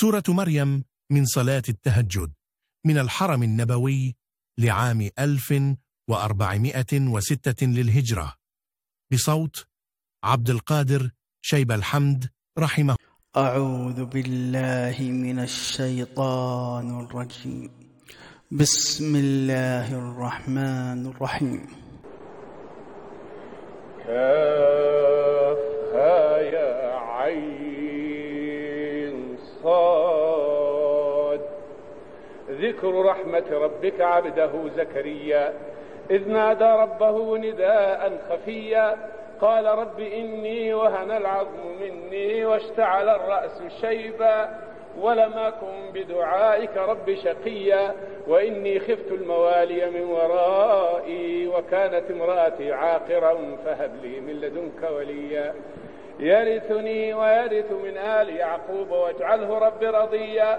سورة مريم من صلاة التهجد من الحرم النبوي لعام 1406 للهجرة. بصوت عبد القادر شيب الحمد رحمه. أعوذ بالله من الشيطان الرجيم. بسم الله الرحمن الرحيم. ذكر رحمة ربك عبده زكريا. إذ نادى ربه نداء خفيا. قال رب إني وهن العظم مني واشتعل الرأس شيبا. ولم أكن بدعائك رب شقيا. وإني خفت الموالي من ورائي وكانت امرأتي عاقرا فهب لي من لدنك وليا. يرثني ويرث من آل يعقوب واجعله رب رضيا.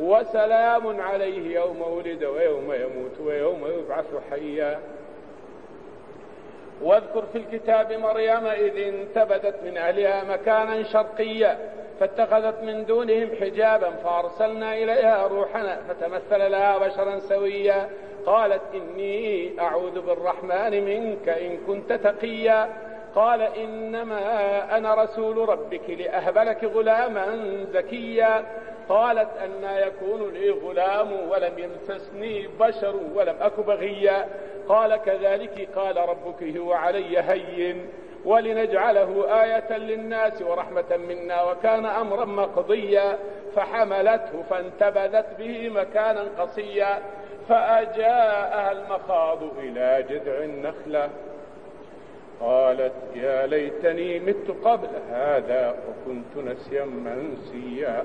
وسلام عليه يوم ولد ويوم يموت ويوم يبعث حيا. واذكر في الكتاب مريم إذ انتبذت من أهلها مكانا شرقيا فاتخذت من دونهم حجابا فأرسلنا إليها روحنا فتمثل لها بشرا سويا. قالت إني أعوذ بالرحمن منك إن كنت تقيا. قال إنما أنا رسول ربك لأهب لك غلاما زكيا. قالت أنا يكون لي غلام ولم يمسسني بشر ولم أك بغيا. قال كذلك قال ربك هو علي هين. ولنجعله آية للناس ورحمة منا وكان أمرا مقضيا. فحملته فانتبذت به مكانا قصيا. فأجاءها المخاض إلى جذع النخلة. قالت يا ليتني مت قبل هذا وكنت نسيا منسيا.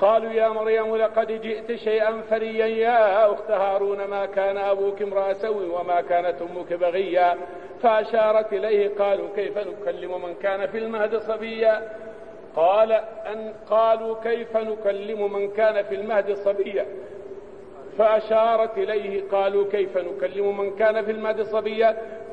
قالوا يا مريم لقد جئت شيئا فريا يا أخت هارون ما كان أبوك امرأ سوء وما كانت أمك بغيا. فأشارت إليه قالوا كيف نكلم من كان في المهد صبيا؟ قال أن قالوا كيف نكلم من كان في المهد صبيا؟ فأشارت إليه قالوا كيف نكلم من كان في المهد صبيا؟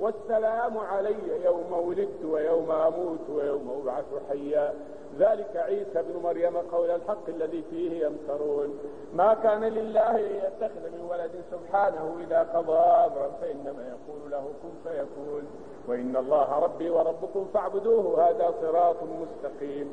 والسلام علي يوم ولدت ويوم أموت ويوم أبعث حيا. ذلك عيسى بن مريم قول الحق الذي فيه يمترون. ما كان لله أن يتخذ من ولد سبحانه إذا قضى أمرا فإنما يقول له كن فيكون. وإن الله ربي وربكم فاعبدوه هذا صراط مستقيم.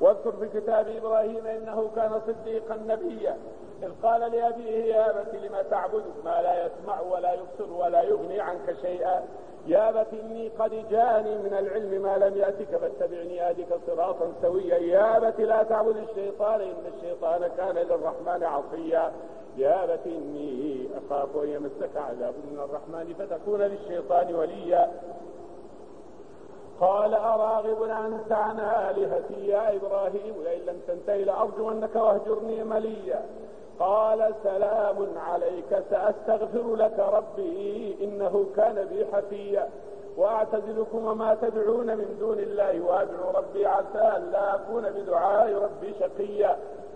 واذكر في كتاب إبراهيم إنه كان صديقا نبيا. إذ قال لأبيه يا أبت لم تعبد؟ ما لا يسمع ولا يبصر ولا يغني عنك شيئا. يا أبت إني قد جاءني من العلم ما لم يأتك فاتبعني آدك صراطا سويا. يا أبت لا تعبد الشيطان إن الشيطان كان للرحمن عصيا. يا أبت إني أخاف أن يمسك عذاب من الرحمن فتكون للشيطان وليا. قال أراغب أنت عن آلهتي يا إبراهيم لئن لم تنتهي لأرجونك واهجرني مليا. قال سلام عليك سأستغفر لك ربي إنه كان بي حفيا. وأعتزلكم وما تدعون من دون الله وأدعو ربي عسى أن لا أكون بدعاء ربي شقيا.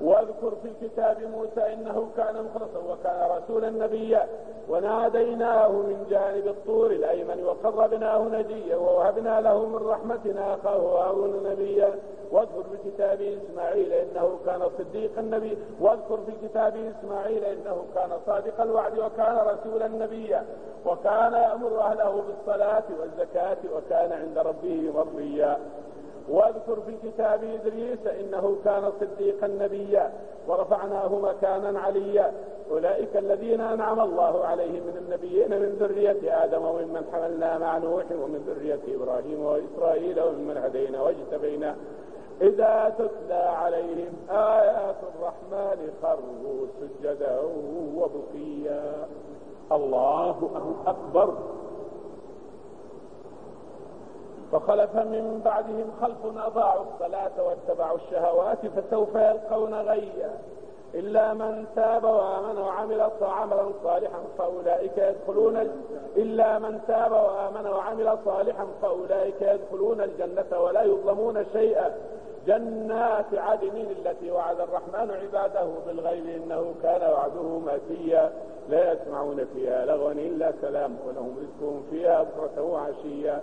واذكر في الكتاب موسى إنه كان مخلصا وكان رسولا نبيا وناديناه من جانب الطور الأيمن وقربناه نجيا ووهبنا له من رحمتنا أخاه هارون نبيا. واذكر في كتاب إسماعيل إنه كان صديقا النبي. واذكر في كتاب إسماعيل إنه كان صادق الوعد وكان رسولا نبيا. وكان يأمر أهله بالصلاة والزكاة وكان عند ربه مرضيا. واذكر في كتاب إدريس إنه كان صديقا نبيا ورفعناه مكانا عليا. أولئك الذين أنعم الله عليهم من النبيين من ذرية آدم وممن حملنا مع نوح ومن ذرية إبراهيم وإسرائيل وممن هدينا واجتبينا. إذا تتلى عليهم آيات الرحمن خروا سجدا وبقيا. الله أكبر. فخلف من بعدهم خلف أضاعوا الصلاة واتبعوا الشهوات فسوف يلقون غيا. إلا من تاب وآمن وعمل عملا صالحا فأولئك يدخلون إلا من تاب وآمن وعمل صالحا فأولئك يدخلون الجنة ولا يظلمون شيئا. جنات عدن التي وعد الرحمن عباده بالغيب إنه كان وعده ماتيا لا يسمعون فيها لغوا إلا سلام ولهم رزقهم فيها بكرة وعشيا.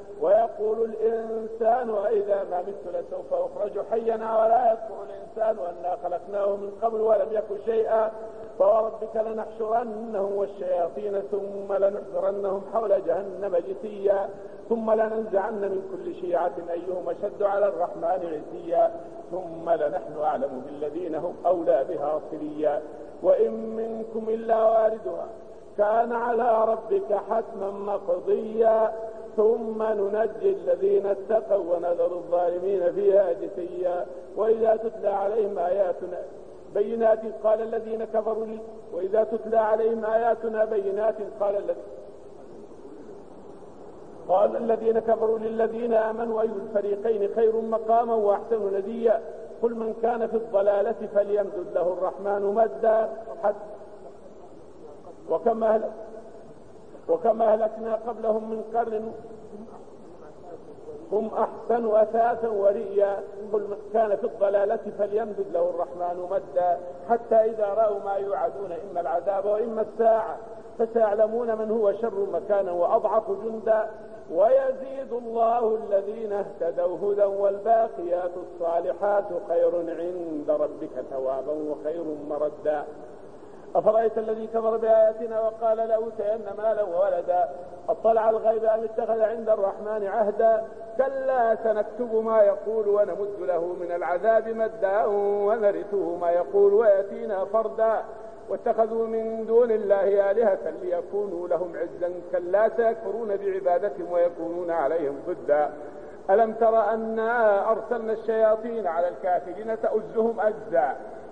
ويقول الإنسان وإذا ما مت لسوف أخرج حينا ولا يذكر الإنسان أنا خلقناه من قبل ولم يكن شيئا فوربك لنحشرنهم والشياطين ثم لنحضرنهم حول جهنم جثيا ثم لننزعن من كل شيعة أيهم أشد على الرحمن عزيا ثم لنحن أعلم بالذين هم أولى بها صليا وإن منكم إلا واردها كان على ربك حتما مقضيا ثم ننجي الذين اتقوا ونذر الظالمين فيها جثيا. وإذا تتلى عليهم آياتنا بينات قال الذين كفروا لي وإذا تتلى عليهم آياتنا بينات قال الذين قال الذين كفروا للذين آمنوا أي الفريقين خير مقاما وأحسن نديا. قل من كان في الضلالة فليمدد له الرحمن مدا حتى وكما أهلك وكما أهلكنا قبلهم من قرن هم أحسن أثاثا ورئيا قل كان في الضلالة فليمدد له الرحمن مدا. حتى إذا رأوا ما يوعدون إما العذاب وإما الساعة فسيعلمون من هو شر مكانا وأضعف جندا. ويزيد الله الذين اهتدوا هدى والباقيات الصالحات خير عند ربك ثوابا وخير مردا. أفرأيت الذي كفر بآياتنا وقال لأوتين مالا وولدا؟ اطلع الغيب أم اتخذ عند الرحمن عهدا؟ كلا سنكتب ما يقول ونمد له من العذاب مدا ونرثه ما يقول ويأتينا فردا. واتخذوا من دون الله آلهة ليكونوا لهم عزا كلا سيكفرون بعبادتهم ويكونون عليهم ضدا. ألم تر أنا أرسلنا الشياطين على الكافرين تؤزهم أجزا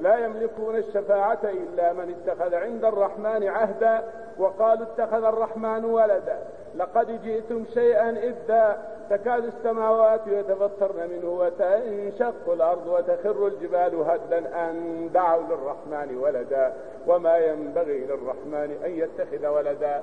لا يملكون الشفاعة إلا من اتخذ عند الرحمن عهدا وقالوا اتخذ الرحمن ولدا. لقد جئتم شيئا إذا تكاد السماوات يتفطرن منه وتنشق الأرض وتخر الجبال هدا أن دعوا للرحمن ولدا وما ينبغي للرحمن أن يتخذ ولدا.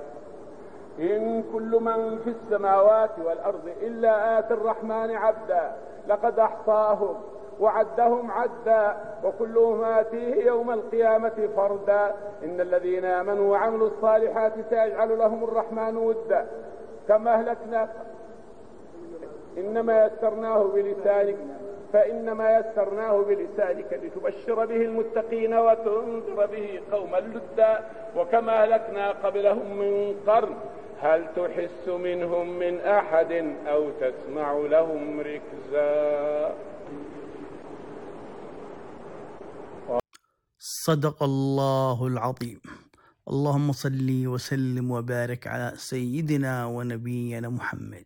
إن كل من في السماوات والأرض إلا آتي الرحمن عبدا لقد أحصاهم وعدهم عدا وكلهم آتيه يوم القيامة فردا. إن الذين آمنوا وعملوا الصالحات سيجعل لهم الرحمن ودا. كما أهلكنا إنما يسرناه بلسانك فإنما يسرناه بلسانك لتبشر به المتقين وتنذر به قوما لدا. وكما أهلكنا قبلهم من قرن هل تحس منهم من أحد أو تسمع لهم ركزا؟ صدق الله العظيم. اللهم صل وسلم وبارك على سيدنا ونبينا محمد.